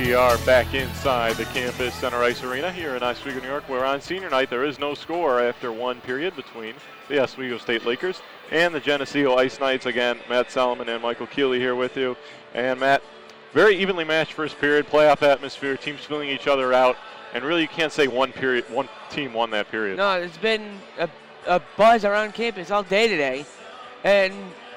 We are back inside the campus Center Ice Arena here in Oswego, New York. We're on senior night. There is no score after one period between the Oswego State Lakers and the Geneseo Ice Knights. Again, Matt Solomon and Michael Keeley here with you. And Matt, very evenly matched first period, playoff atmosphere, teams filling each other out, and really you can't say one period, one team won that period. No, it's been a, a buzz around campus all day today, and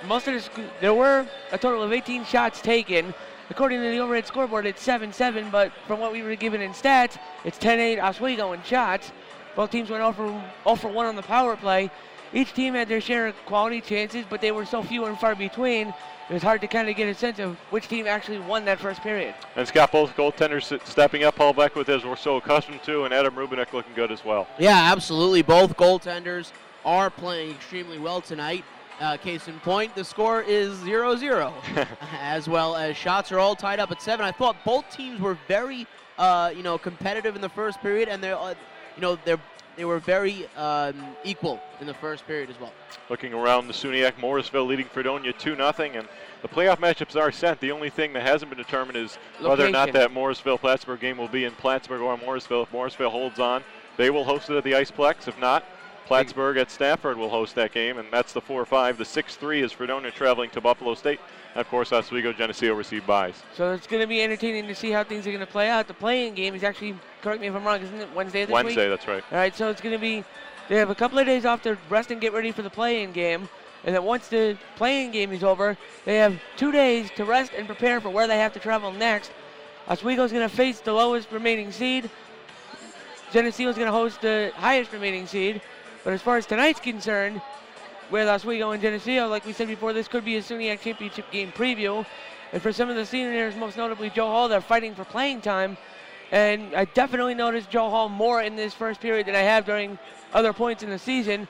most of the there were a total of 18 shots taken. According to the overhead scoreboard, it's 7-7, but from what we were given in stats, it's 10-8 Oswego in shots. Both teams went 0 for, 0 for 1 on the power play. Each team had their share of quality chances, but they were so few and far between, it was hard to kind of get a sense of which team actually won that first period. And it's got both goaltenders stepping up, Paul Beckwith, as we're so accustomed to, and Adam Rubinek looking good as well. Yeah, absolutely. Both goaltenders are playing extremely well tonight. Uh, case in point, the score is 0 0, as well as shots are all tied up at seven. I thought both teams were very, uh, you know, competitive in the first period, and they're, uh, you know, they're they were very um, equal in the first period as well. Looking around the SUNYAC, Morrisville leading Fredonia 2 0, and the playoff matchups are set. The only thing that hasn't been determined is whether or not that Morrisville Plattsburgh game will be in Plattsburgh or Morrisville. If Morrisville holds on, they will host it at the Iceplex. If not, Plattsburgh at Stafford will host that game, and that's the 4 5. The 6 3 is Fredonia traveling to Buffalo State. And of course, Oswego Geneseo receive byes. So it's going to be entertaining to see how things are going to play out. The play-in game is actually, correct me if I'm wrong, isn't it Wednesday this Wednesday, week? that's right. All right, so it's going to be, they have a couple of days off to rest and get ready for the play-in game. And then once the play-in game is over, they have two days to rest and prepare for where they have to travel next. Oswego's going to face the lowest remaining seed. Geneseo's going to host the highest remaining seed. But as far as tonight's concerned, with Oswego and Geneseo, like we said before, this could be a SUNYAC championship game preview. And for some of the seniors, most notably Joe Hall, they're fighting for playing time. And I definitely noticed Joe Hall more in this first period than I have during other points in the season.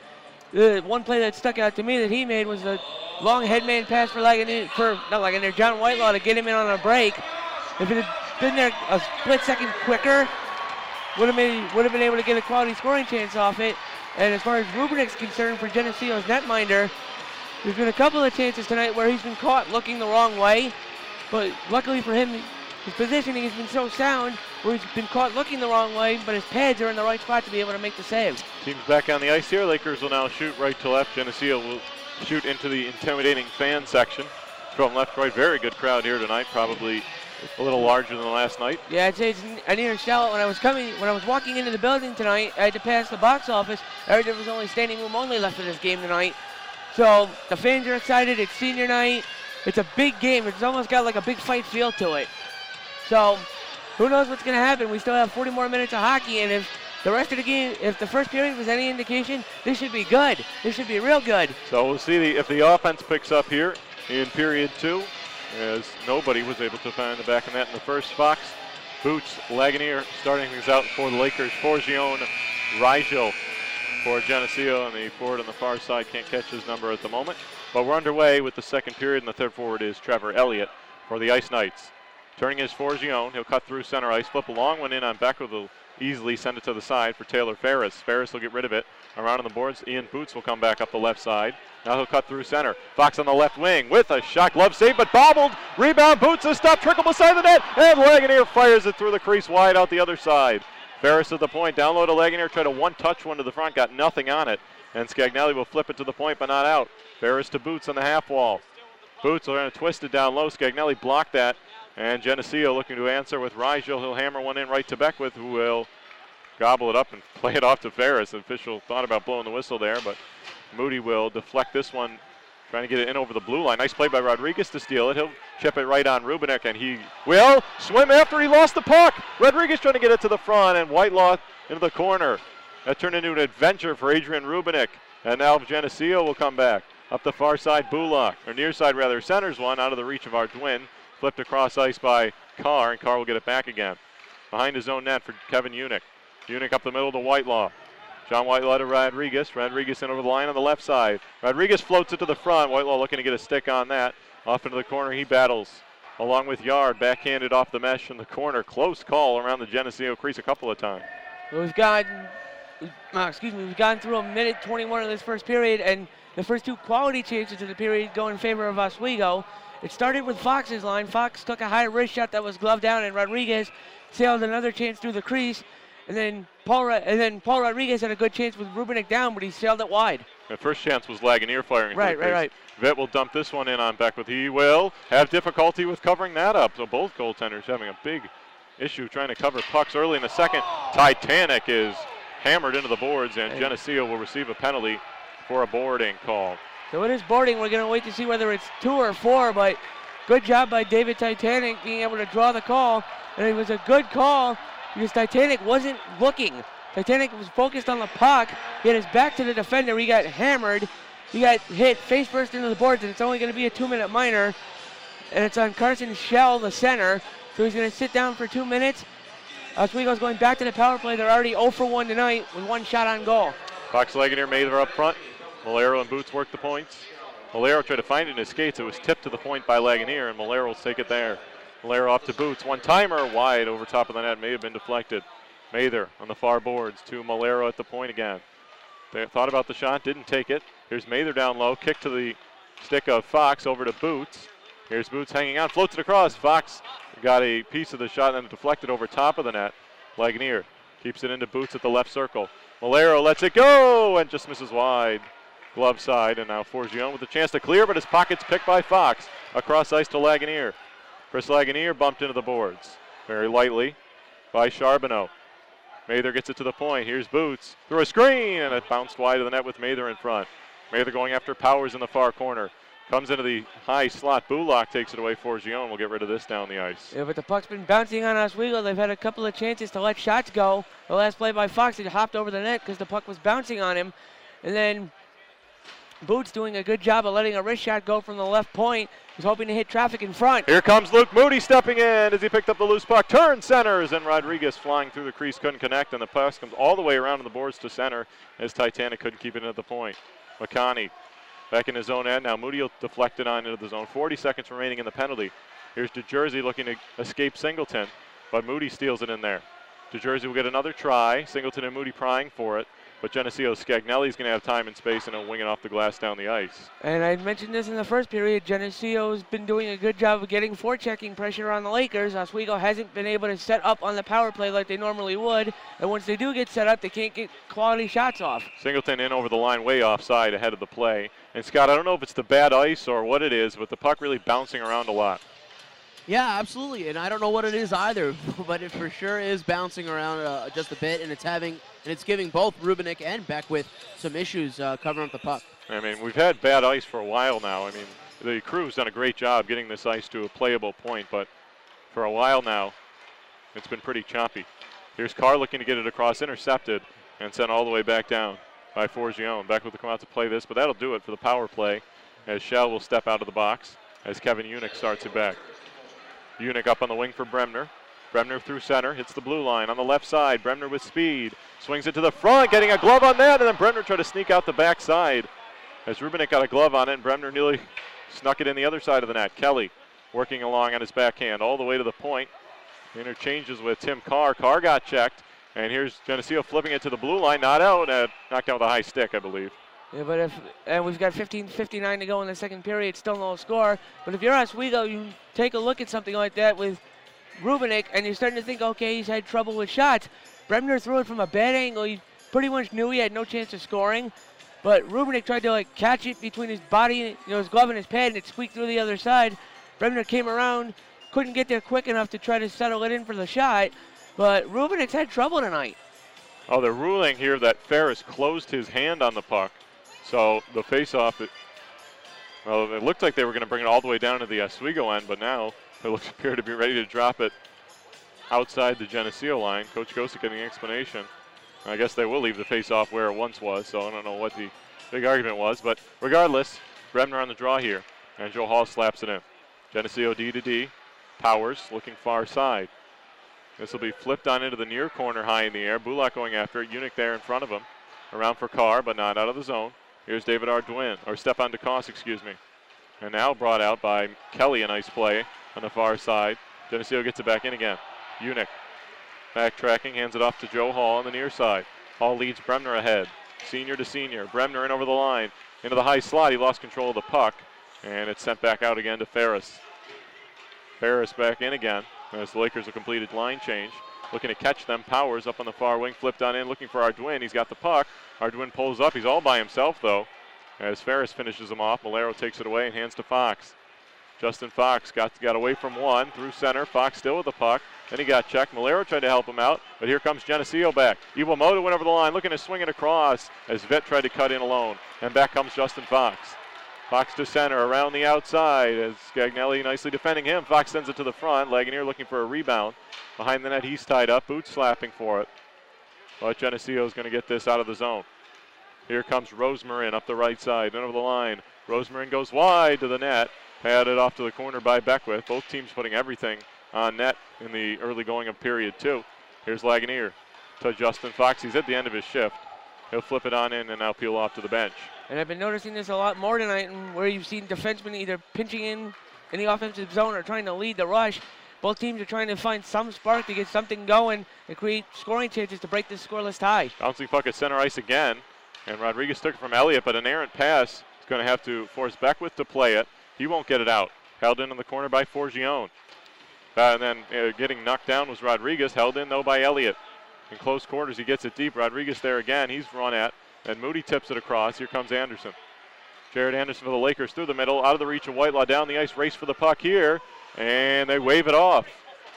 The one play that stuck out to me that he made was a long headman pass for Lagunier, for not Lagunier, John Whitelaw to get him in on a break. If it had been there a split second quicker, would have would have been able to get a quality scoring chance off it. And as far as Rubinek's concerned for Geneseo's netminder, there's been a couple of chances tonight where he's been caught looking the wrong way, but luckily for him, his positioning has been so sound where he's been caught looking the wrong way, but his pads are in the right spot to be able to make the save. Teams back on the ice here. Lakers will now shoot right to left. Geneseo will shoot into the intimidating fan section. From left to right, very good crowd here tonight. Probably a little larger than last night. Yeah, it's n- I near shallow. When I was coming, when I was walking into the building tonight, I had to pass the box office. There was only standing room only left for this game tonight. So the fans are excited. It's senior night. It's a big game. It's almost got like a big fight feel to it. So who knows what's going to happen? We still have 40 more minutes of hockey, and if the rest of the game, if the first period was any indication, this should be good. This should be real good. So we'll see the, if the offense picks up here in period two, as nobody was able to find the back of net in the first. Fox, Boots, Lagunier starting things out for the Lakers. Forgione, Rigel for Geneseo, and the forward on the far side can't catch his number at the moment. But we're underway with the second period, and the third forward is Trevor Elliott for the Ice Knights. Turning his Forgione, he'll cut through center ice, flip a long one in on Becker, will easily send it to the side for Taylor Ferris. Ferris will get rid of it. Around on the boards, Ian Boots will come back up the left side. Now he'll cut through center. Fox on the left wing with a shot glove save, but bobbled. Rebound, Boots a stop, trickle beside the net, and Lagunier fires it through the crease wide out the other side. Ferris at the point, down low to Lagunier, tried a one-touch one to the front, got nothing on it, and Scagnelli will flip it to the point, but not out. Ferris to Boots on the half wall. Boots are going to twist it down low. Scagnelli blocked that, and Geneseo looking to answer with Rigel. He'll hammer one in right to Beckwith, who will gobble it up and play it off to Ferris. The official thought about blowing the whistle there, but Moody will deflect this one, trying to get it in over the blue line. Nice play by Rodriguez to steal it. He'll chip it right on Rubinek, and he will swim after he lost the puck. Rodriguez trying to get it to the front, and Whitelaw into the corner. That turned into an adventure for Adrian Rubinek. And now Geneseo will come back. Up the far side, Bullock, or near side rather, centers one out of the reach of Arduin. Flipped across ice by Carr, and Carr will get it back again. Behind his own net for Kevin Unick. Unick up the middle to Whitelaw. John Whitelaw to Rodriguez. Rodriguez in over the line on the left side. Rodriguez floats it to the front. Whitelaw looking to get a stick on that. Off into the corner, he battles. Along with Yard, backhanded off the mesh in the corner. Close call around the Geneseo crease a couple of times. We've got, uh, excuse me, we've gone through a minute 21 of this first period, and the first two quality chances of the period go in favor of Oswego. It started with Fox's line. Fox took a high wrist shot that was gloved down, and Rodriguez sailed another chance through the crease. And then Paul and then Paul Rodriguez had a good chance with Rubinek down, but he sailed it wide. The first chance was Lagunier firing. Right, right, right. Vitt will dump this one in on Beckwith. He will have difficulty with covering that up. So both goaltenders having a big issue trying to cover pucks early in the second. Titanic is hammered into the boards, and Geneseo will receive a penalty for a boarding call. So it is boarding. We're going to wait to see whether it's two or four, but good job by David Titanic being able to draw the call. And it was a good call because Titanic wasn't looking. Titanic was focused on the puck. He had his back to the defender. He got hammered. He got hit face first into the boards, and it's only going to be a two-minute minor. And it's on Carson Shell, the center. So he's going to sit down for two minutes. Oswego's going back to the power play. They're already 0 for 1 tonight with one shot on goal. Fox Lagunier Mather up front. Malero and Boots work the points. Malero tried to find it in his skates. It was tipped to the point by Lagunier, and Malero will take it there. Malero off to Boots. One timer wide over top of the net. May have been deflected. Mather on the far boards to Malero at the point again. They thought about the shot, didn't take it. Here's Mather down low. Kick to the stick of Fox over to Boots. Here's Boots hanging on, floats it across. Fox got a piece of the shot and then deflected over top of the net. Lagunier keeps it into Boots at the left circle. Malero lets it go and just misses wide. Glove side, and now Forgione with a chance to clear, but his pocket's picked by Fox. Across ice to Lagunier. Chris Lagunier bumped into the boards very lightly by Charbonneau. Mather gets it to the point. Here's Boots through a screen, and it bounced wide of the net with Mather in front. Mather going after Powers in the far corner. Comes into the high slot. Bullock takes it away Forgione. We'll get rid of this down the ice. Yeah, but the puck's been bouncing on Oswego. They've had a couple of chances to let shots go. The last play by Fox, he hopped over the net because the puck was bouncing on him. And then Boots doing a good job of letting a wrist shot go from the left point. He's hoping to hit traffic in front. Here comes Luke Moody stepping in as he picked up the loose puck. Turn centers, and Rodriguez flying through the crease couldn't connect, and the puck comes all the way around on the boards to center as Titanic couldn't keep it at the point. McConney back in his own end. Now Moody will deflect it on into the zone. 40 seconds remaining in the penalty. Here's DeJersey looking to escape Singleton, but Moody steals it in there. DeJersey will get another try. Singleton and Moody prying for it. But Geneseo Scagnelli is going to have time and space and he'll wing it off the glass down the ice. And I mentioned this in the first period. Geneseo's been doing a good job of getting forechecking pressure on the Lakers. Oswego hasn't been able to set up on the power play like they normally would. And once they do get set up, they can't get quality shots off. Singleton in over the line, way offside ahead of the play. And Scott, I don't know if it's the bad ice or what it is, but the puck really bouncing around a lot. Yeah, absolutely. And I don't know what it is either, but it for sure is bouncing around uh, just a bit, and it's having and it's giving both Rubinek and Beckwith some issues uh, covering up the puck. I mean, we've had bad ice for a while now. I mean, the crew's done a great job getting this ice to a playable point, but for a while now, it's been pretty choppy. Here's Carr looking to get it across, intercepted, and sent all the way back down by Forgione. Beckwith will come out to play this, but that'll do it for the power play as Shell will step out of the box as Kevin Unick starts it back. Unick up on the wing for Bremner. Bremner through center, hits the blue line on the left side. Bremner with speed, swings it to the front, getting a glove on that, and then Bremner tried to sneak out the backside. As Rubinek got a glove on it, and Bremner nearly snuck it in the other side of the net. Kelly working along on his backhand all the way to the point. Interchanges with Tim Carr. Carr got checked, and here's Geneseo flipping it to the blue line, not out, uh, knocked down with a high stick, I believe. Yeah, but if and we've got 15:59 to go in the second period, still no score. But if you're Oswego, you take a look at something like that with Rubinek, and you're starting to think, okay, he's had trouble with shots. Bremner threw it from a bad angle. He pretty much knew he had no chance of scoring. But Rubinek tried to like catch it between his body, you know, his glove and his pad, and it squeaked through the other side. Bremner came around, couldn't get there quick enough to try to settle it in for the shot. But Rubinek's had trouble tonight. Oh, they're ruling here that Ferris closed his hand on the puck. So the face-off, it, well, it looked like they were going to bring it all the way down to the Oswego end, but now they look appear to be ready to drop it outside the Geneseo line. Coach Gosek getting an explanation. I guess they will leave the face-off where it once was, so I don't know what the big argument was. But regardless, Bremner on the draw here, and Joe Hall slaps it in. Geneseo D to D. Powers looking far side. This will be flipped on into the near corner high in the air. Bullock going after it. Unick there in front of him. Around for Carr, but not out of the zone. Here's David Arduin, or Stefan DeCoste, excuse me. And now brought out by Kelly, a nice play on the far side. Geneseo gets it back in again. Unick backtracking, hands it off to Joe Hall on the near side. Hall leads Bremner ahead. Senior to senior. Bremner in over the line. Into the high slot. He lost control of the puck. And it's sent back out again to Ferris. Ferris back in again as the Lakers have completed line change. Looking to catch them. Powers up on the far wing, flipped on in, looking for Arduin. He's got the puck. Arduin pulls up. He's all by himself, though, as Ferris finishes him off. Malero takes it away and hands to Fox. Justin Fox got, got away from one through center. Fox still with the puck. Then he got checked. Malero tried to help him out, but here comes Geneseo back. Iwamoto went over the line, looking to swing it across as Vet tried to cut in alone. And back comes Justin Fox. Fox to center, around the outside as Scagnelli nicely defending him. Fox sends it to the front. Lagunier looking for a rebound. Behind the net, he's tied up. Boots slapping for it. But Geneseo is going to get this out of the zone. Here comes Rosemarin up the right side, then over the line. Rosemarin goes wide to the net. Padded off to the corner by Beckwith. Both teams putting everything on net in the early going of period two. Here's Lagunier to Justin Fox. He's at the end of his shift. He'll flip it on in and now peel off to the bench. And I've been noticing this a lot more tonight, where you've seen defensemen either pinching in in the offensive zone or trying to lead the rush. Both teams are trying to find some spark to get something going and create scoring chances to break this scoreless tie. Bouncing puck at center ice again. And Rodriguez took it from Elliott, but an errant pass is going to have to force Beckwith to play it. He won't get it out. Held in in the corner by Forgione. Uh, and then uh, getting knocked down was Rodriguez, held in though by Elliott. In close quarters, he gets it deep. Rodriguez there again. He's run at, and Moody tips it across. Here comes Anderson. Jared Anderson for the Lakers through the middle, out of the reach of Whitelaw, down the ice, race for the puck here, and they wave it off.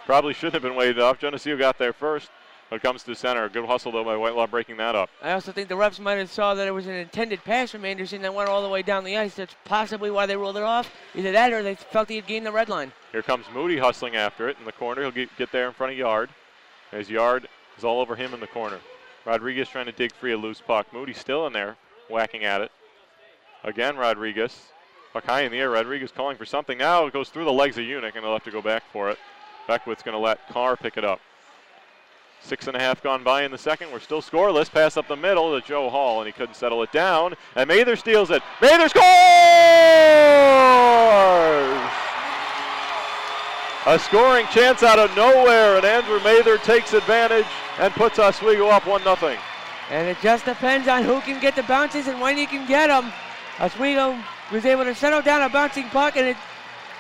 Probably shouldn't have been waved off. Geneseo got there first. But it comes to center. Good hustle though by Whitelaw breaking that up. I also think the refs might have saw that it was an intended pass from Anderson that went all the way down the ice. That's possibly why they ruled it off. Either that or they felt he had gained the red line. Here comes Moody hustling after it in the corner. He'll get, get there in front of Yard. As Yard is all over him in the corner. Rodriguez trying to dig free a loose puck. Moody still in there, whacking at it. Again, Rodriguez. Puck high in the air. Rodriguez calling for something. Now it goes through the legs of Unic, and they'll have to go back for it. Beckwith's going to let Carr pick it up. Six and a half gone by in the second. We're still scoreless. Pass up the middle to Joe Hall, and he couldn't settle it down. And Mather steals it. Mather scores! A scoring chance out of nowhere, and Andrew Mather takes advantage and puts Oswego up 1 0. And it just depends on who can get the bounces and when you can get them. Oswego was able to settle down a bouncing puck, and it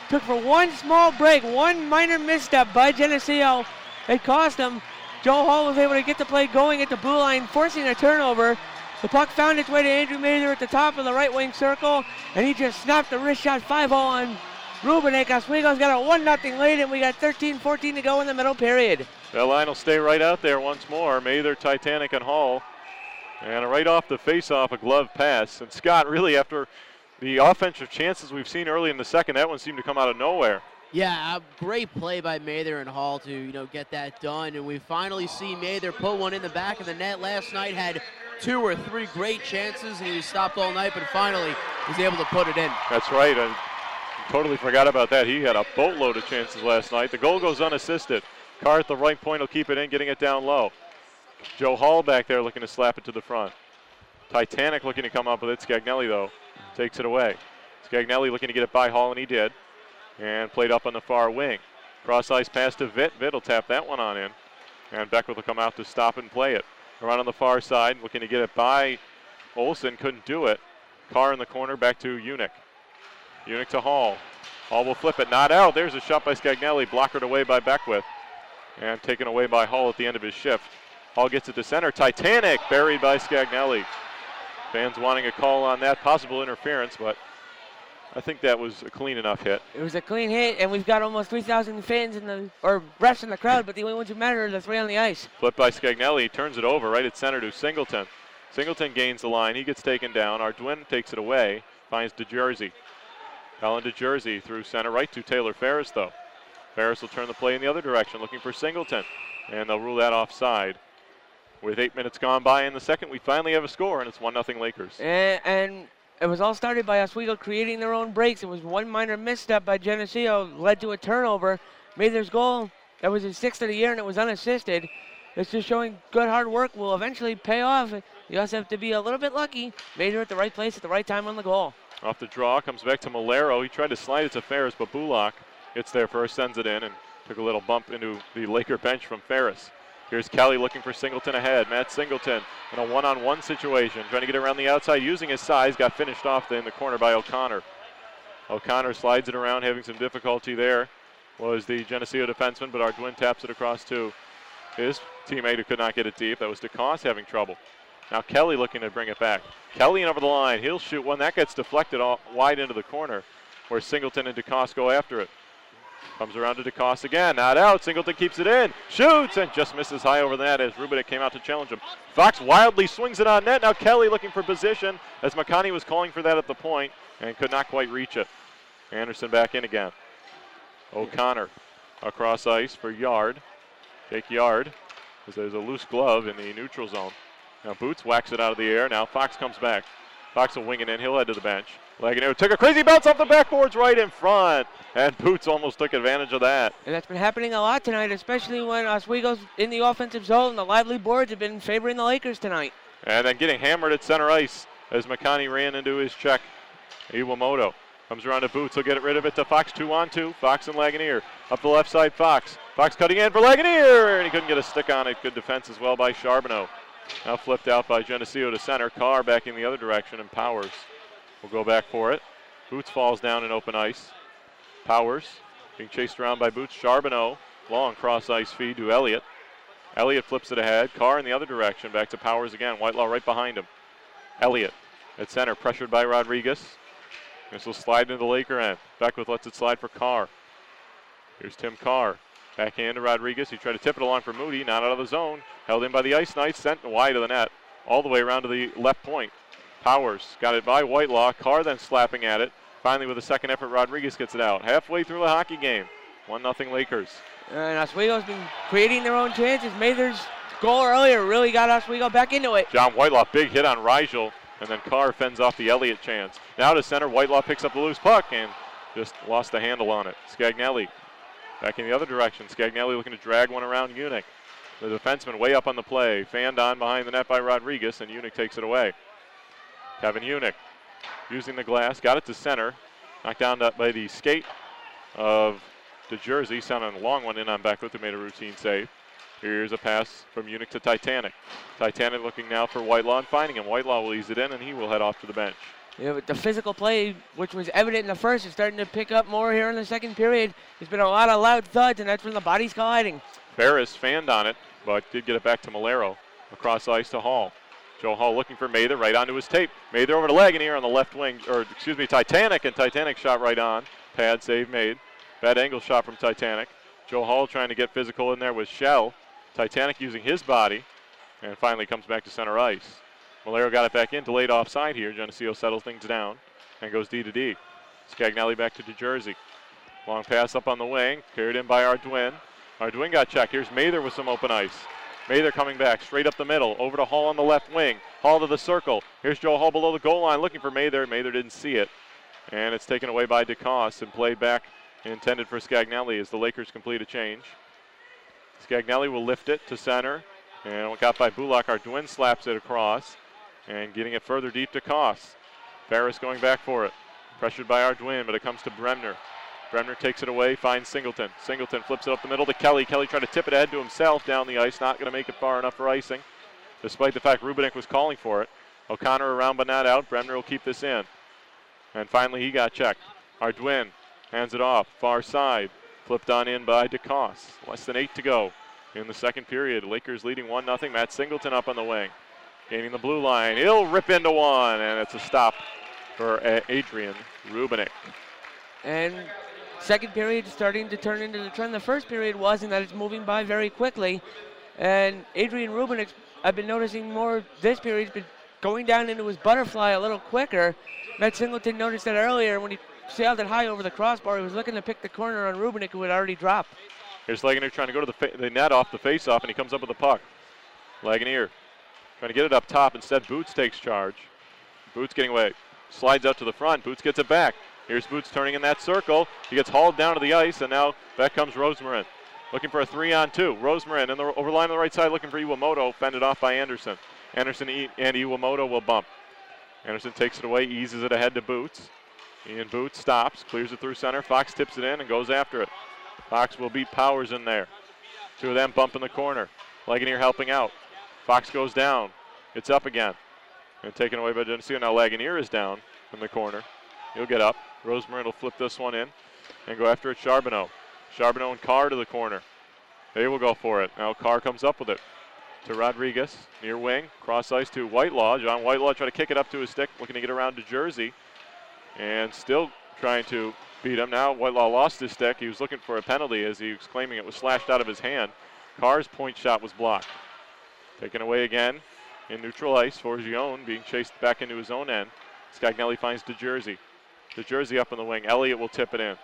took for one small break, one minor misstep by Geneseo. It cost them. Joe Hall was able to get the play going at the blue line, forcing a turnover. The puck found its way to Andrew Mather at the top of the right wing circle, and he just snapped the wrist shot 5 0 on Rubinek. Oswego's got a 1 0 lead, and we got 13 14 to go in the middle period. That line will stay right out there once more. Mather, Titanic, and Hall. And right off the face-off, a glove pass. And Scott, really, after the offensive chances we've seen early in the second, that one seemed to come out of nowhere. Yeah, a great play by Mather and Hall to you know get that done, and we finally see Mather put one in the back of the net. Last night had two or three great chances, and he was stopped all night, but finally was able to put it in. That's right. I totally forgot about that. He had a boatload of chances last night. The goal goes unassisted. Carr at the right point will keep it in, getting it down low. Joe Hall back there looking to slap it to the front. Titanic looking to come up with it. Scagnelli, though, takes it away. Scagnelli looking to get it by Hall, and he did. And played up on the far wing. Cross ice pass to Vitt. Vitt will tap that one on in. And Beckwith will come out to stop and play it. Around on the far side, looking to get it by Olson. Couldn't do it. Carr in the corner, back to Unic. Unic to Hall. Hall will flip it, not out. There's a shot by Scagnelli, blockered away by Beckwith. And taken away by Hall at the end of his shift. Hall gets it to center. Titanic buried by Scagnelli. Fans wanting a call on that possible interference, but I think that was a clean enough hit. It was a clean hit, and we've got almost 3,000 fans in the or refs in the crowd, but the only ones who matter are the three on the ice. Flipped by Scagnelli, turns it over right at center to Singleton. Singleton gains the line. He gets taken down. Arduin takes it away. Finds DeJersey. Allen DeJersey through center right to Taylor Ferris, though. Ferris will turn the play in the other direction, looking for Singleton. And they'll rule that offside. With eight minutes gone by in the second, we finally have a score, and it's 1 0 Lakers. And, and, it was all started by Oswego creating their own breaks. It was one minor misstep by Geneseo, led to a turnover. Mather's goal, that was his sixth of the year, and it was unassisted. It's just showing good hard work will eventually pay off. You also have to be a little bit lucky. Mather at the right place at the right time on the goal. Off the draw, comes back to Malero. He tried to slide it to Ferris, but Bullock gets there first, sends it in, and took a little bump into the Laker bench from Ferris. Here's Kelly looking for Singleton ahead. Matt Singleton in a one-on-one situation, trying to get around the outside using his size. Got finished off in the corner by O'Connor. O'Connor slides it around, having some difficulty there. Was the Geneseo defenseman, but Arduin taps it across to his teammate who could not get it deep. That was DeCoste having trouble. Now Kelly looking to bring it back. Kelly over the line. He'll shoot one. That gets deflected all, wide into the corner where Singleton and DeCoste go after it. Comes around to DeCoste again. Not out. Singleton keeps it in. Shoots and just misses high over the net as Rubinek came out to challenge him. Fox wildly swings it on net. Now Kelly looking for position as McConney was calling for that at the point and could not quite reach it. Anderson back in again. O'Connor across ice for Yard. Take Yard as there's a loose glove in the neutral zone. Now Boots whacks it out of the air. Now Fox comes back. Fox will wing it in. He'll head to the bench. Lagunier took a crazy bounce off the backboards right in front. And Boots almost took advantage of that. And that's been happening a lot tonight, especially when Oswego's in the offensive zone. The lively boards have been favoring the Lakers tonight. And then getting hammered at center ice as McConney ran into his check. Iwamoto comes around to Boots. He'll get rid of it to Fox. Two on two. Fox and Lagunier. Up the left side, Fox. Fox cutting in for Lagunier. And he couldn't get a stick on it. Good defense as well by Charbonneau. Now flipped out by Geneseo to center. Carr backing the other direction, and Powers will go back for it. Boots falls down in open ice. Powers being chased around by Boots. Charbonneau, long cross ice feed to Elliott. Elliott flips it ahead. Carr in the other direction, back to Powers again. Whitelaw right behind him. Elliott at center, pressured by Rodriguez. This will slide into the Laker end. Beckwith lets it slide for Carr. Here's Tim Carr. Backhand to Rodriguez. He tried to tip it along for Moody, not out of the zone. Held in by the Ice Knights, sent wide of the net, all the way around to the left point. Powers got it by Whitelaw. Carr then slapping at it. Finally, with a second effort, Rodriguez gets it out. Halfway through the hockey game. 1 0 Lakers. And Oswego's been creating their own chances. Mather's goal earlier really got Oswego back into it. John Whitelaw, big hit on Rigel, and then Carr fends off the Elliott chance. Now to center, Whitelaw picks up the loose puck and just lost the handle on it. Scagnelli back in the other direction. Scagnelli looking to drag one around Unic. The defenseman way up on the play, fanned on behind the net by Rodriguez, and Unic takes it away. Kevin Unic using the glass, got it to center, knocked down by the skate of DeJersey, sounding a long one in on Beckwith, who made a routine save. Here's a pass from Unic to Titanic. Titanic looking now for Whitelaw and finding him. Whitelaw will ease it in, and he will head off to the bench. Yeah, but the physical play, which was evident in the first, is starting to pick up more here in the second period. There's been a lot of loud thuds, and that's when the body's colliding. Ferris fanned on it, but did get it back to Malero. Across ice to Hall. Joe Hall looking for Mather right onto his tape. Mather over to Lagunier on the left wing, or excuse me, Titanic, and Titanic shot right on. Pad save made. Bad angle shot from Titanic. Joe Hall trying to get physical in there with Shell. Titanic using his body, and finally comes back to center ice. Malero got it back in, delayed offside here. Geneseo settles things down and goes D to D. Scagnelli back to DeJersey. Long pass up on the wing, carried in by Arduin. Arduin got checked. Here's Mather with some open ice. Mather coming back straight up the middle, over to Hall on the left wing. Hall to the circle. Here's Joe Hall below the goal line looking for Mather. Mather didn't see it. And it's taken away by DeCoste and played back intended for Scagnelli as the Lakers complete a change. Scagnelli will lift it to center. And got by Bullock. Arduin slaps it across and getting it further deep to Koss. Ferris going back for it. Pressured by Arduin, but it comes to Bremner. Bremner takes it away, finds Singleton. Singleton flips it up the middle to Kelly. Kelly trying to tip it ahead to himself down the ice, not going to make it far enough for icing, despite the fact Rubinek was calling for it. O'Connor around but not out. Bremner will keep this in. And finally, he got checked. Arduin hands it off, far side. Flipped on in by DeCoste. Less than eight to go in the second period. Lakers leading 1 0. Matt Singleton up on the wing. Gaining the blue line. He'll rip into one, and it's a stop for uh, Adrian Rubinek. And second period starting to turn into the trend. The first period was in that it's moving by very quickly. And Adrian Rubinek, I've been noticing more this period, has been going down into his butterfly a little quicker. Matt Singleton noticed that earlier when he sailed it high over the crossbar. He was looking to pick the corner on Rubinek, who had already dropped. Here's Lagunier trying to go to the, fa- the net off the face-off, and he comes up with the puck. Lagunier Trying to get it up top. Instead, Boots takes charge. Boots getting away. Slides out to the front. Boots gets it back. Here's Boots turning in that circle. He gets hauled down to the ice, and now back comes Rosemarin. Looking for a three on two. Rosemarin in the over line on the right side looking for Iwamoto. Fended off by Anderson. Anderson and Iwamoto will bump. Anderson takes it away, eases it ahead to Boots. Ian Boots stops, clears it through center. Fox tips it in and goes after it. Fox will beat Powers in there. Two of them bump in the corner. Lagunier helping out. Fox goes down. It's up again. And taken away by Geneseo. Now Lagunier is down in the corner. He'll get up. Rosemarin will flip this one in and go after it. Charbonneau. Charbonneau and Carr to the corner. They will go for it. Now Carr comes up with it to Rodriguez, near wing, cross ice to Whitelaw. John Whitelaw trying to kick it up to his stick, looking to get around DeJersey, and still trying to beat him. Now Whitelaw lost his stick. He was looking for a penalty as he was claiming it was slashed out of his hand. Carr's point shot was blocked. Taken away again in neutral ice. Forgione being chased back into his own end. Scagnelli finds DeJersey. DeJersey up in the wing. Elliott will tip it in.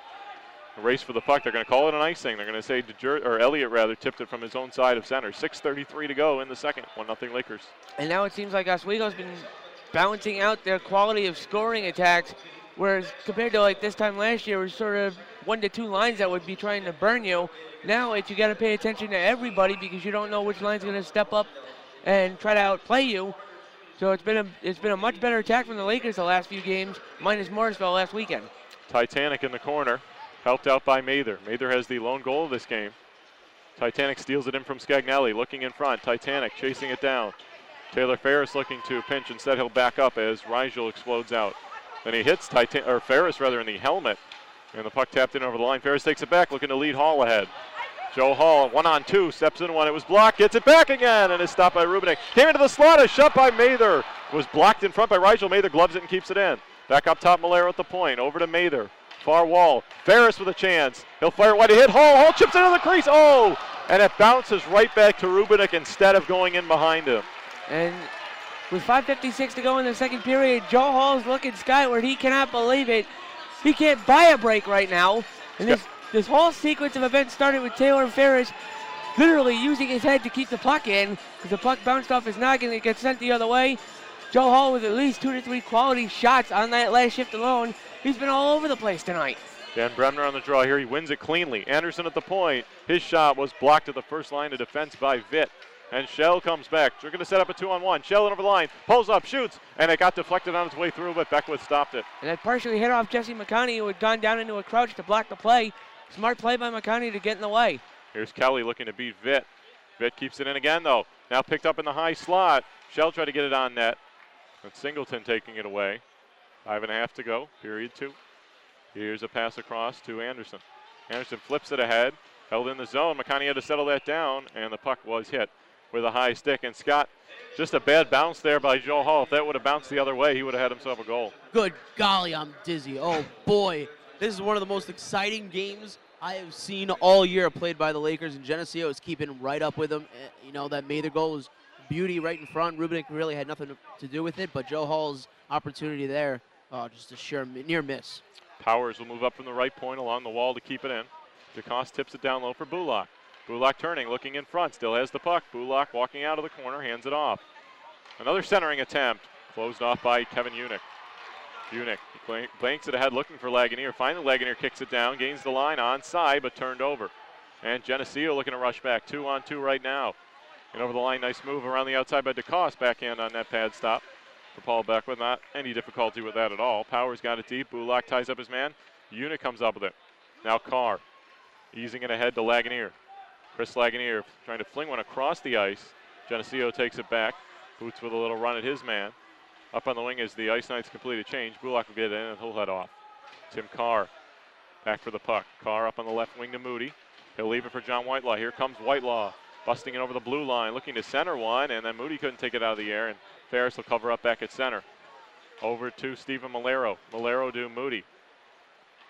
A race for the puck. They're going to call it an icing. They're going to say DeJer- or Elliott rather tipped it from his own side of center. 6:33 to go in the second. One nothing Lakers. And now it seems like Oswego's been balancing out their quality of scoring attacks, whereas compared to like this time last year, was sort of one to two lines that would be trying to burn you. Now it's you got to pay attention to everybody because you don't know which line's going to step up and try to outplay you. So it's been a it's been a much better attack from the Lakers the last few games, minus Morrisville last weekend. Titanic in the corner, helped out by Mather. Mather has the lone goal of this game. Titanic steals it in from Scagnelli, looking in front. Titanic chasing it down. Taylor Ferris looking to pinch. Instead, he'll back up as Rigel explodes out. Then he hits Titan- or Ferris rather in the helmet, and the puck tapped in over the line. Ferris takes it back, looking to lead Hall ahead. Joe Hall, one on two, steps in one. It was blocked, gets it back again, and is stopped by Rubinek. Came into the slot, a shot by Mather. Was blocked in front by Rigel. Mather gloves it and keeps it in. Back up top, Malero at the point. Over to Mather. Far wall. Ferris with a chance. He'll fire wide to hit Hall. Hall chips into the crease. Oh! And it bounces right back to Rubinek instead of going in behind him. And with 5.56 to go in the second period, Joe Hall's looking skyward. He cannot believe it. He can't buy a break right now. And this, this whole sequence of events started with Taylor and Ferris literally using his head to keep the puck in because the puck bounced off his noggin and it gets sent the other way. Joe Hall with at least two to three quality shots on that last shift alone. He's been all over the place tonight. Dan Bremner on the draw here. He wins it cleanly. Anderson at the point. His shot was blocked at the first line of defense by Vitt. And Shell comes back. They're going to set up a two on one. Shell over the line, pulls up, shoots, and it got deflected on its way through, but Beckwith stopped it. And that partially hit off Jesse McConney, who had gone down into a crouch to block the play. Smart play by McConney to get in the way. Here's Kelly looking to beat Vitt. Vitt keeps it in again, though. Now picked up in the high slot. Shell tried to get it on net. And Singleton taking it away. Five and a half to go, period two. Here's a pass across to Anderson. Anderson flips it ahead, held in the zone. McConney had to settle that down, and the puck was hit with a high stick. And Scott, just a bad bounce there by Joe Hall. If that would have bounced the other way, he would have had himself a goal. Good golly, I'm dizzy. Oh boy, this is one of the most exciting games I have seen all year played by the Lakers, and Geneseo is keeping right up with them. Eh, You know that made Mather goal was beauty right in front. Rubinek really had nothing to- to do with it, but Joe Hall's opportunity there, oh, just a sheer near miss. Powers will move up from the right point along the wall to keep it in. DeCoste tips it down low for Bullock. Bullock turning, looking in front, still has the puck. Bullock walking out of the corner, hands it off. Another centering attempt, closed off by Kevin Unick. Unick blanks it ahead, looking for Lagunier. Finally, Lagunier kicks it down, gains the line onside, but turned over. And Geneseo looking to rush back, two on two right now. And over the line, nice move around the outside by DeCoste, backhand on that pad stop for Paul Beckwith. Not any difficulty with that at all. Powers got it deep. Bullock ties up his man. Unit comes up with it. Now Carr easing it ahead to Lagunier. Chris Lagunier trying to fling one across the ice. Geneseo takes it back. Boots with a little run at his man. Up on the wing as the Ice Knights complete a change. Bullock will get it in and he'll head off. Tim Carr back for the puck. Carr up on the left wing to Moody. He'll leave it for John Whitelaw. Here comes Whitelaw busting it over the blue line, looking to center one, and then Moody couldn't take it out of the air, and Ferris will cover up back at center. Over to Stephen Malero. Malero to Moody.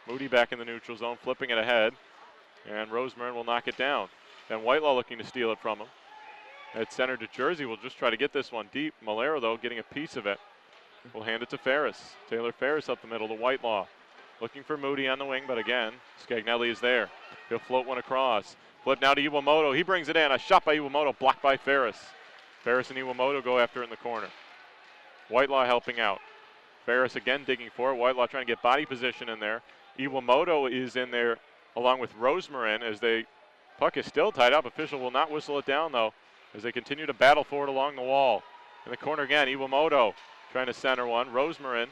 Moody back in the neutral zone, flipping it ahead, and Rosemarin will knock it down. Then Whitelaw looking to steal it from him. At center DeJersey will just try to get this one deep. Malero, though, getting a piece of it. We'll hand it to Ferris. Taylor Ferris up the middle to Whitelaw. Looking for Moody on the wing, but again, Scagnelli is there. He'll float one across. Flip now to Iwamoto. He brings it in. A shot by Iwamoto, blocked by Ferris. Ferris and Iwamoto go after in the corner. Whitelaw helping out. Ferris again digging for it. Whitelaw trying to get body position in there. Iwamoto is in there along with Rosemarin as they puck is still tied up. Official will not whistle it down though as they continue to battle for it along the wall. In the corner again, Iwamoto trying to center one. Rosemarin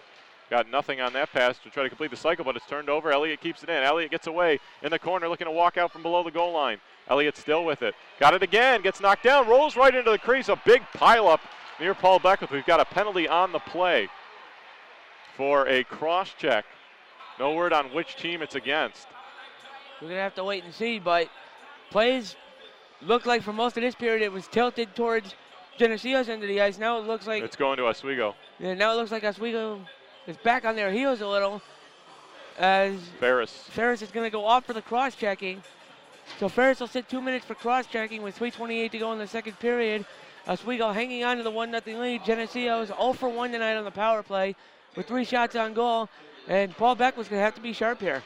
got nothing on that pass to try to complete the cycle, but it's turned over. Elliott keeps it in. Elliott gets away in the corner, looking to walk out from below the goal line. Elliott still with it. Got it again. Gets knocked down. Rolls right into the crease. A big pileup near Paul Beckwith. We've got a penalty on the play for a cross check No word on which team it's against. We're going to have to wait and see, but plays looked like for most of this period it was tilted towards Geneseo's end of the ice. Now it looks like It's going to Oswego. yeah, now it looks like Oswego is back on their heels a little as Ferris. Ferris is going to go off for the cross checking. So Ferris will sit two minutes for cross checking with 3:28 to go in the second period. Oswego hanging on to the one 0 lead. Geneseo's 0 for 1 tonight on the power play with three shots on goal, and Paul Beck was going to have to be sharp here.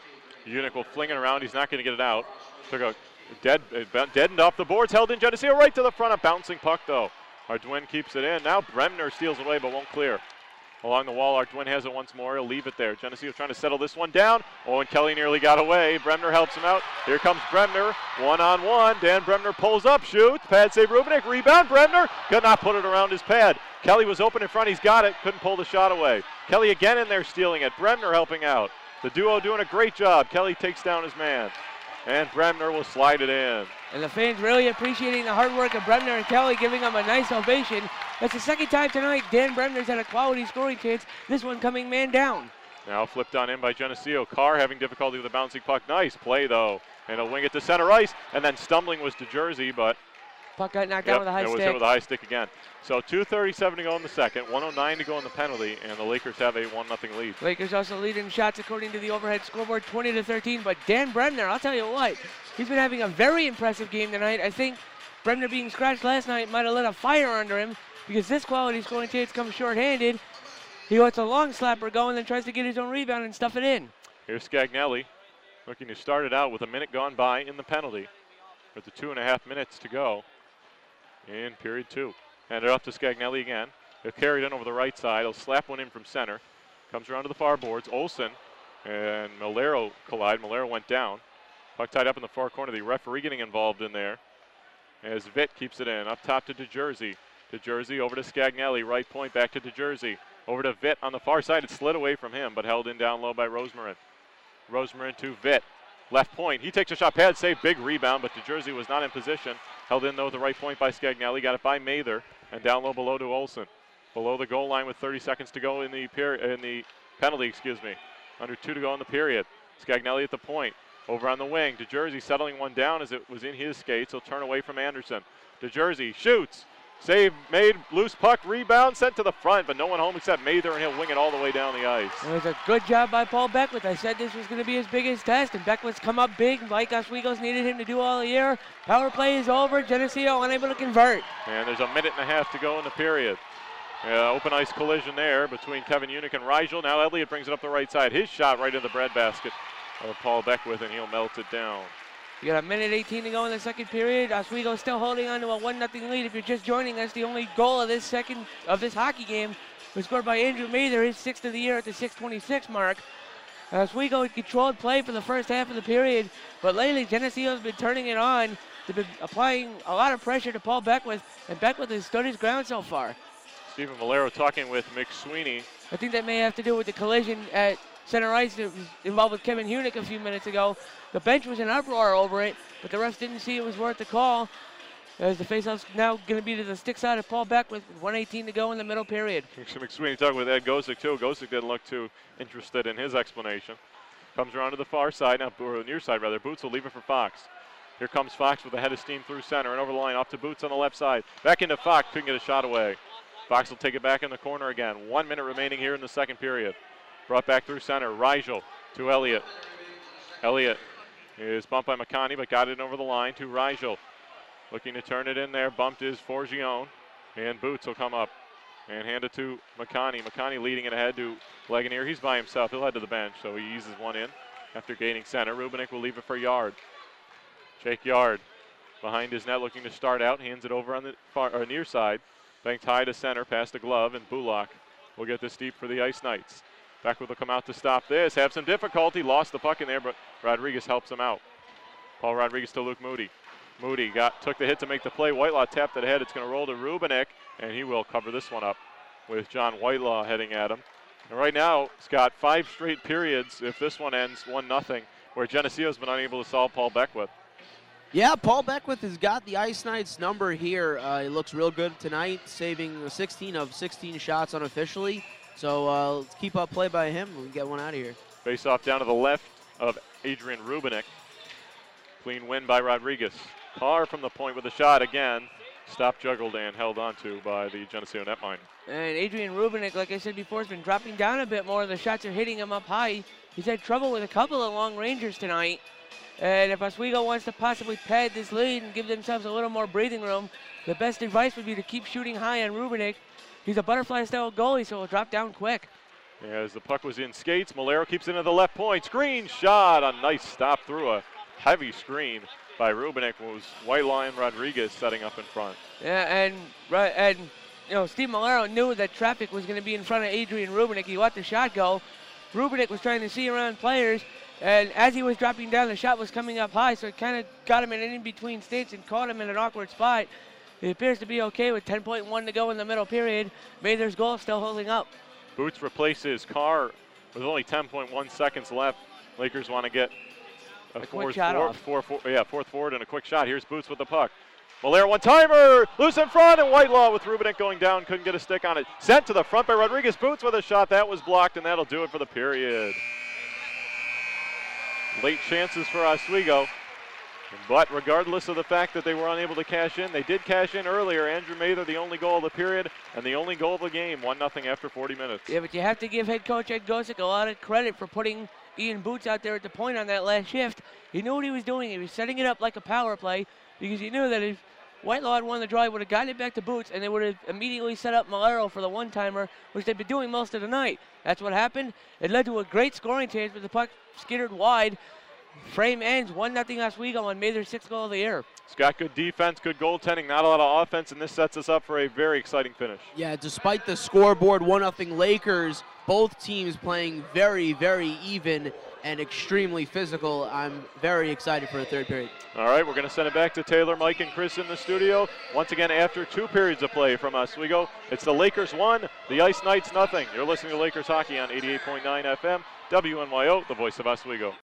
Unic will fling it around. He's not going to get it out. Took a dead, uh, deadened off the boards, held in Geneseo right to the front. A bouncing puck though. Arduin keeps it in. Now Bremner steals away but won't clear. Along the wall, Arduin has it once more. He'll leave it there. Geneseo trying to settle this one down. Oh, and Kelly nearly got away. Bremner helps him out. Here comes Bremner. One on one. Dan Bremner pulls up, shoots. Pad save Rubinek. Rebound. Bremner could not put it around his pad. Kelly was open in front. He's got it. Couldn't pull the shot away. Kelly again in there stealing it. Bremner helping out. The duo doing a great job. Kelly takes down his man. And Bremner will slide it in. And the fans really appreciating the hard work of Bremner and Kelly, giving them a nice ovation. That's the second time tonight Dan Bremner's had a quality scoring chance. This one coming man down. Now flipped on in by Geneseo. Carr having difficulty with the bouncing puck. Nice play though. And a wing it to center ice. And then stumbling was DeJersey, but Puck got knocked yep, out with a high it was stick. hit with a high stick again. So 2.37 to go in the second, 109 to go in the penalty, and the Lakers have a 1 0 lead. Lakers also leading shots according to the overhead scoreboard 20 to 13. But Dan Bremner, I'll tell you what, he's been having a very impressive game tonight. I think Bremner being scratched last night might have lit a fire under him because this quality scoring chance comes short-handed. He lets a long slapper go and then tries to get his own rebound and stuff it in. Here's Scagnelli looking to start it out with a minute gone by in the penalty with the two and a half minutes to go in period two. Hand it off to Scagnelli again. He'll carry it in over the right side. He'll slap one in from center. Comes around to the far boards. Olson and Malero collide. Malero went down. Puck tied up in the far corner. The referee getting involved in there as Vitt keeps it in. Up top to DeJersey. DeJersey over to Scagnelli. Right point back to DeJersey. Over to Vitt on the far side. It slid away from him, but held in down low by Rosemarin. Rosemarin to Vitt. Left point. He takes a shot. Pad save. Big rebound, but DeJersey was not in position. Held in though at the right point by Scagnelli. Got it by Mather. And down low below to Olson. Below the goal line with 30 seconds to go in the peri- in the penalty, excuse me. Under two to go in the period. Scagnelli at the point. Over on the wing. DeJersey settling one down as it was in his skates. He'll turn away from Anderson. DeJersey shoots. Save made. Loose puck. Rebound sent to the front, but no one home except Mather, and he'll wing it all the way down the ice. It was a good job by Paul Beckwith. I said this was going to be his biggest test, and Beckwith's come up big like Oswego's needed him to do all year. Power play is over. Geneseo unable to convert. And there's a minute and a half to go in the period. Uh, open ice collision there between Kevin Unick and Rigel. Now Elliott brings it up the right side. His shot right in the breadbasket of Paul Beckwith, and he'll melt it down. You got a minute 18 to go in the second period. Oswego still holding on to a one 0 lead. If you're just joining us, the only goal of this second of this hockey game was scored by Andrew Mather, his sixth of the year at the 6:26 mark. Oswego controlled play for the first half of the period, but lately Geneseo's been turning it on. They've been applying a lot of pressure to Paul Beckwith, and Beckwith has stood his ground so far. Stephen Malero talking with Mick Sweeney. I think that may have to do with the collision at center ice involved with Kevin Hunick a few minutes ago. The bench was in uproar over it, but the refs didn't see it was worth the call. As the faceoff's now going to be to the stick side of Paul Beckwith 118 to go in the middle period. Mick Sweeney talking with Ed Gosek too. Gosek didn't look too interested in his explanation. Comes around to the far side, now or near side rather. Boots will leave it for Fox. Here comes Fox with a head of steam through center and over the line off to Boots on the left side. Back into Fox, couldn't get a shot away. Fox will take it back in the corner again. One minute remaining here in the second period. Brought back through center. Rigel to Elliott. Elliott is bumped by McConney, but got it over the line to Rigel. Looking to turn it in there. Bumped is Forgione. And Boots will come up and hand it to McConney. McConney leading it ahead to Lagunier. He's by himself. He'll head to the bench, so he eases one in after gaining center. Rubinek will leave it for Yard. Jake Yard behind his net looking to start out. Hands it over on the far or near side. Banked high to center, past the glove, and Bullock will get this deep for the Ice Knights. Beckwith will come out to stop this. Have some difficulty. Lost the puck in there, but Rodriguez helps him out. Paul Rodriguez to Luke Moody. Moody got took the hit to make the play. Whitelaw tapped it ahead. It's going to roll to Rubinek, and he will cover this one up with John Whitelaw heading at him. And right now, Scott, five straight periods, if this one ends 1 0, where Geneseo's been unable to solve Paul Beckwith. Yeah, Paul Beckwith has got the Ice Knights number here. Uh, he looks real good tonight, saving 16 of 16 shots unofficially. So uh, let's keep up play by him and get one out of here. Face off down to the left of Adrian Rubinek. Clean win by Rodriguez. Carr from the point with a shot again. Stop juggled and held onto by the Geneseo netminder. And Adrian Rubinek, like I said before, has been dropping down a bit more. The shots are hitting him up high. He's had trouble with a couple of long rangers tonight. And if Oswego wants to possibly pad this lead and give themselves a little more breathing room, the best advice would be to keep shooting high on Rubinek. He's a butterfly style goalie, so he'll drop down quick. As the puck was in skates, Malero keeps it into the left point. Screen shot. A nice stop through a heavy screen by Rubinek was White Lion Rodriguez setting up in front. Yeah, and right and you know Steve Malero knew that traffic was going to be in front of Adrian Rubinek. He let the shot go. Rubinek was trying to see around players, and as he was dropping down, the shot was coming up high, so it kind of got him in an in-between stance and caught him in an awkward spot. It appears to be okay with 10.1 to go in the middle period. Mather's goal still holding up. Boots replaces Carr with only 10.1 seconds left. Lakers want to get a, a fourth, four, off. Four, four, yeah, fourth forward and a quick shot. Here's Boots with the puck. Malero one timer, loose in front, and Whitelaw with Rubinek going down, couldn't get a stick on it. Sent to the front by Rodriguez. Boots with a shot that was blocked, and that'll do it for the period. Late chances for Oswego. But regardless of the fact that they were unable to cash in, they did cash in earlier. Andrew Mather, the only goal of the period and the only goal of the game, 1 0 after 40 minutes. Yeah, but you have to give head coach Ed Gosek a lot of credit for putting Ian Boots out there at the point on that last shift. He knew what he was doing. He was setting it up like a power play because he knew that if Whitelaw had won the draw, he would have gotten it back to Boots and they would have immediately set up Malero for the one timer, which they've been doing most of the night. That's what happened. It led to a great scoring chance, but the puck skittered wide. Frame ends 1 0 Oswego on Mather's sixth goal of the year. It's got good defense, good goaltending, not a lot of offense, and this sets us up for a very exciting finish. Yeah, despite the scoreboard 1 0 Lakers, both teams playing very, very even and extremely physical. I'm very excited for the third period. All right, we're going to send it back to Taylor, Mike, and Chris in the studio. Once again, after two periods of play from Oswego, it's the Lakers one, the Ice Knights nothing. You're listening to Lakers hockey on 88.9 FM, WNYO, the voice of Oswego.